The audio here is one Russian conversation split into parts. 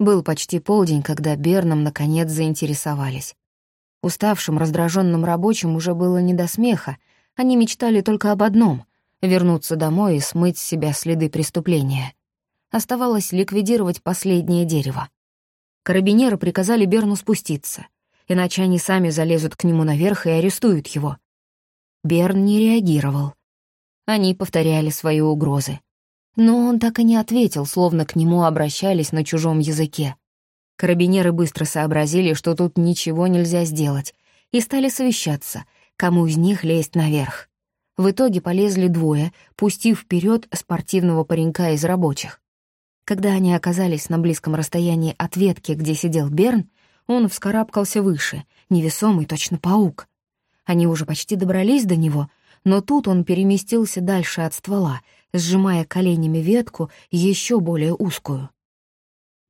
Был почти полдень, когда Берном наконец заинтересовались. Уставшим, раздраженным рабочим уже было не до смеха. Они мечтали только об одном — вернуться домой и смыть с себя следы преступления. Оставалось ликвидировать последнее дерево. Карабинеры приказали Берну спуститься, иначе они сами залезут к нему наверх и арестуют его. Берн не реагировал. Они повторяли свои угрозы. Но он так и не ответил, словно к нему обращались на чужом языке. Карабинеры быстро сообразили, что тут ничего нельзя сделать, и стали совещаться, кому из них лезть наверх. В итоге полезли двое, пустив вперед спортивного паренька из рабочих. Когда они оказались на близком расстоянии от ветки, где сидел Берн, он вскарабкался выше, невесомый, точно паук. Они уже почти добрались до него, но тут он переместился дальше от ствола, сжимая коленями ветку, еще более узкую.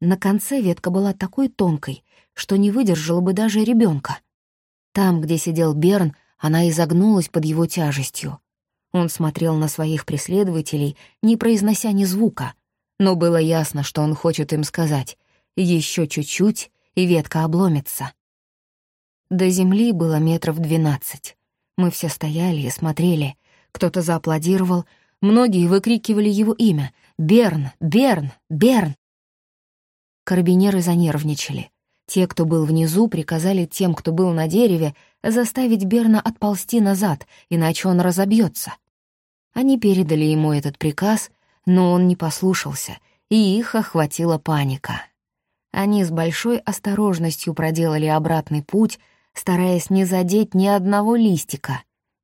На конце ветка была такой тонкой, что не выдержала бы даже ребенка. Там, где сидел Берн, она изогнулась под его тяжестью. Он смотрел на своих преследователей, не произнося ни звука, но было ясно, что он хочет им сказать «еще чуть-чуть, и ветка обломится». До земли было метров двенадцать. Мы все стояли и смотрели. Кто-то зааплодировал, многие выкрикивали его имя «Берн! Берн! Берн!». Карабинеры занервничали. Те, кто был внизу, приказали тем, кто был на дереве, заставить Берна отползти назад, иначе он разобьется. Они передали ему этот приказ, но он не послушался, и их охватила паника. Они с большой осторожностью проделали обратный путь, стараясь не задеть ни одного листика.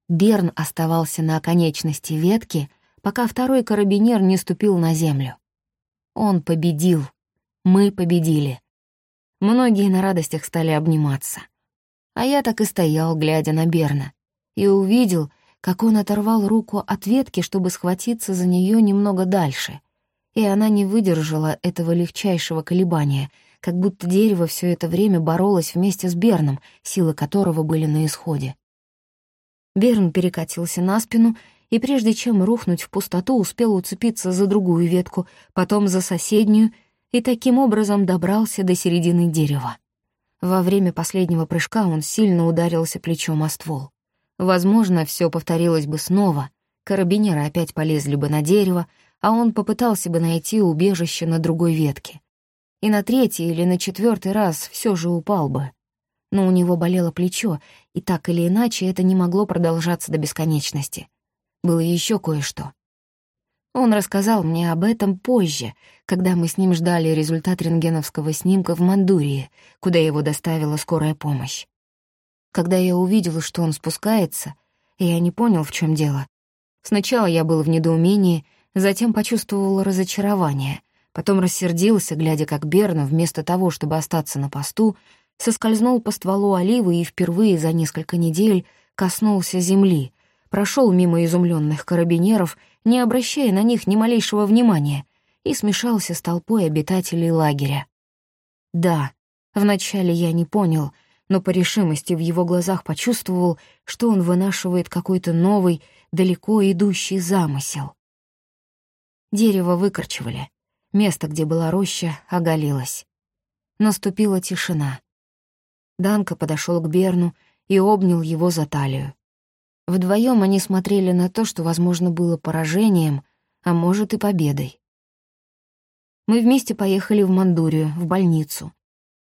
Берн оставался на оконечности ветки, пока второй карабинер не ступил на землю. Он победил. Мы победили. Многие на радостях стали обниматься. А я так и стоял, глядя на Берна, и увидел, как он оторвал руку от ветки, чтобы схватиться за нее немного дальше. И она не выдержала этого легчайшего колебания, как будто дерево все это время боролось вместе с Берном, силы которого были на исходе. Берн перекатился на спину и, прежде чем рухнуть в пустоту, успел уцепиться за другую ветку, потом за соседнюю — и таким образом добрался до середины дерева. Во время последнего прыжка он сильно ударился плечом о ствол. Возможно, все повторилось бы снова, карабинеры опять полезли бы на дерево, а он попытался бы найти убежище на другой ветке. И на третий или на четвертый раз все же упал бы. Но у него болело плечо, и так или иначе это не могло продолжаться до бесконечности. Было еще кое-что. Он рассказал мне об этом позже, когда мы с ним ждали результат рентгеновского снимка в Мандурии, куда его доставила скорая помощь. Когда я увидела, что он спускается, я не понял, в чем дело. Сначала я был в недоумении, затем почувствовал разочарование, потом рассердился, глядя, как Берна, вместо того, чтобы остаться на посту, соскользнул по стволу оливы и впервые за несколько недель коснулся земли, прошел мимо изумленных карабинеров, не обращая на них ни малейшего внимания, и смешался с толпой обитателей лагеря. Да, вначале я не понял, но по решимости в его глазах почувствовал, что он вынашивает какой-то новый, далеко идущий замысел. Дерево выкорчевали. Место, где была роща, оголилось. Наступила тишина. Данка подошел к Берну и обнял его за талию. Вдвоем они смотрели на то, что, возможно, было поражением, а может и победой. Мы вместе поехали в Мандурию, в больницу.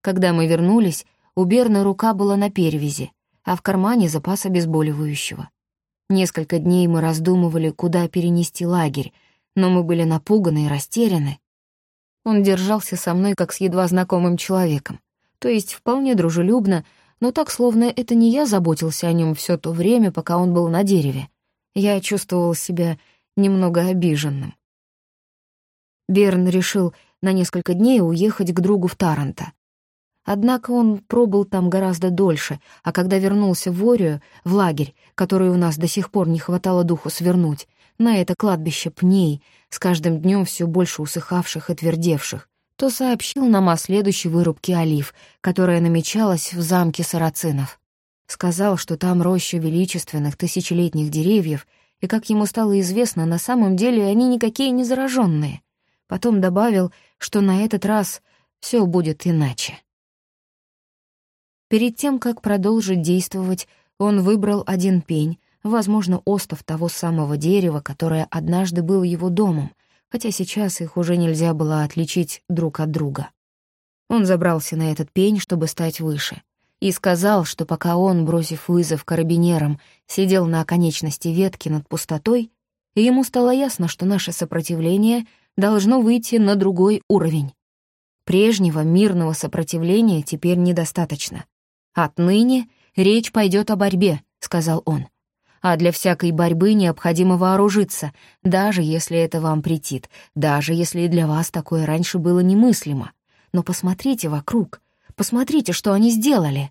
Когда мы вернулись, у Берна рука была на перевязи, а в кармане запас обезболивающего. Несколько дней мы раздумывали, куда перенести лагерь, но мы были напуганы и растеряны. Он держался со мной как с едва знакомым человеком, то есть вполне дружелюбно, но так, словно это не я заботился о нем все то время, пока он был на дереве. Я чувствовал себя немного обиженным. Берн решил на несколько дней уехать к другу в Таранто. Однако он пробыл там гораздо дольше, а когда вернулся в Орию, в лагерь, который у нас до сих пор не хватало духу свернуть, на это кладбище пней, с каждым днем все больше усыхавших и твердевших, то сообщил нам о следующей вырубке олив, которая намечалась в замке сарацинов. Сказал, что там роща величественных тысячелетних деревьев, и, как ему стало известно, на самом деле они никакие не зараженные. Потом добавил, что на этот раз все будет иначе. Перед тем, как продолжить действовать, он выбрал один пень, возможно, остов того самого дерева, которое однажды было его домом, хотя сейчас их уже нельзя было отличить друг от друга. Он забрался на этот пень, чтобы стать выше, и сказал, что пока он, бросив вызов карабинерам, сидел на оконечности ветки над пустотой, ему стало ясно, что наше сопротивление должно выйти на другой уровень. Прежнего мирного сопротивления теперь недостаточно. Отныне речь пойдет о борьбе, сказал он. А для всякой борьбы необходимо вооружиться, даже если это вам претит, даже если для вас такое раньше было немыслимо. Но посмотрите вокруг, посмотрите, что они сделали.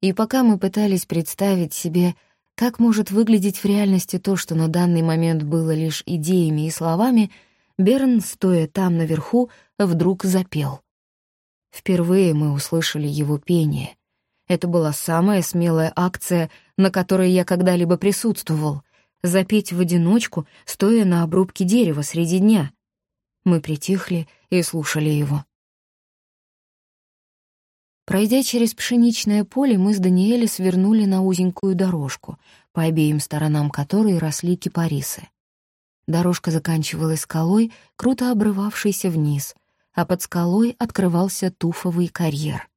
И пока мы пытались представить себе, как может выглядеть в реальности то, что на данный момент было лишь идеями и словами, Берн, стоя там наверху, вдруг запел. Впервые мы услышали его пение. Это была самая смелая акция, на которой я когда-либо присутствовал. Запеть в одиночку, стоя на обрубке дерева среди дня. Мы притихли и слушали его. Пройдя через пшеничное поле, мы с Даниэлем свернули на узенькую дорожку, по обеим сторонам которой росли кипарисы. Дорожка заканчивалась скалой, круто обрывавшейся вниз, а под скалой открывался туфовый карьер.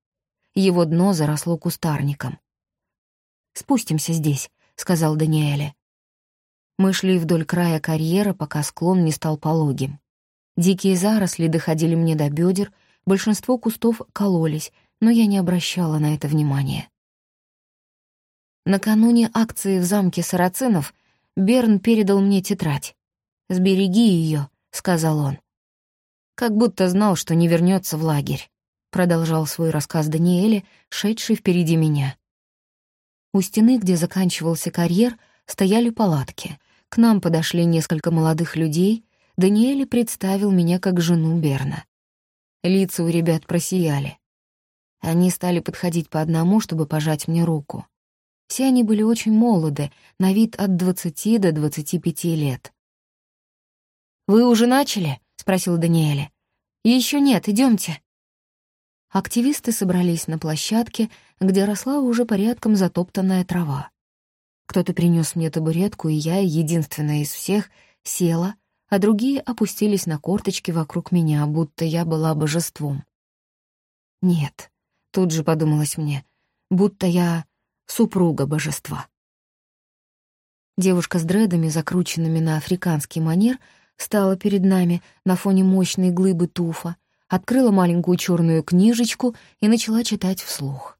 Его дно заросло кустарником. «Спустимся здесь», — сказал Даниэле. Мы шли вдоль края карьера, пока склон не стал пологим. Дикие заросли доходили мне до бедер, большинство кустов кололись, но я не обращала на это внимания. Накануне акции в замке Сарацинов Берн передал мне тетрадь. «Сбереги ее», — сказал он. Как будто знал, что не вернется в лагерь. Продолжал свой рассказ Даниэле, шедший впереди меня. У стены, где заканчивался карьер, стояли палатки. К нам подошли несколько молодых людей. Даниэле представил меня как жену Берна. Лица у ребят просияли. Они стали подходить по одному, чтобы пожать мне руку. Все они были очень молоды, на вид от 20 до 25 лет. «Вы уже начали?» — спросил Даниэля. Еще нет, идемте. Активисты собрались на площадке, где росла уже порядком затоптанная трава. Кто-то принес мне табуретку, и я, единственная из всех, села, а другие опустились на корточки вокруг меня, будто я была божеством. Нет, Тут же подумалось мне, будто я супруга божества. Девушка с дредами, закрученными на африканский манер, стала перед нами на фоне мощной глыбы туфа, открыла маленькую черную книжечку и начала читать вслух.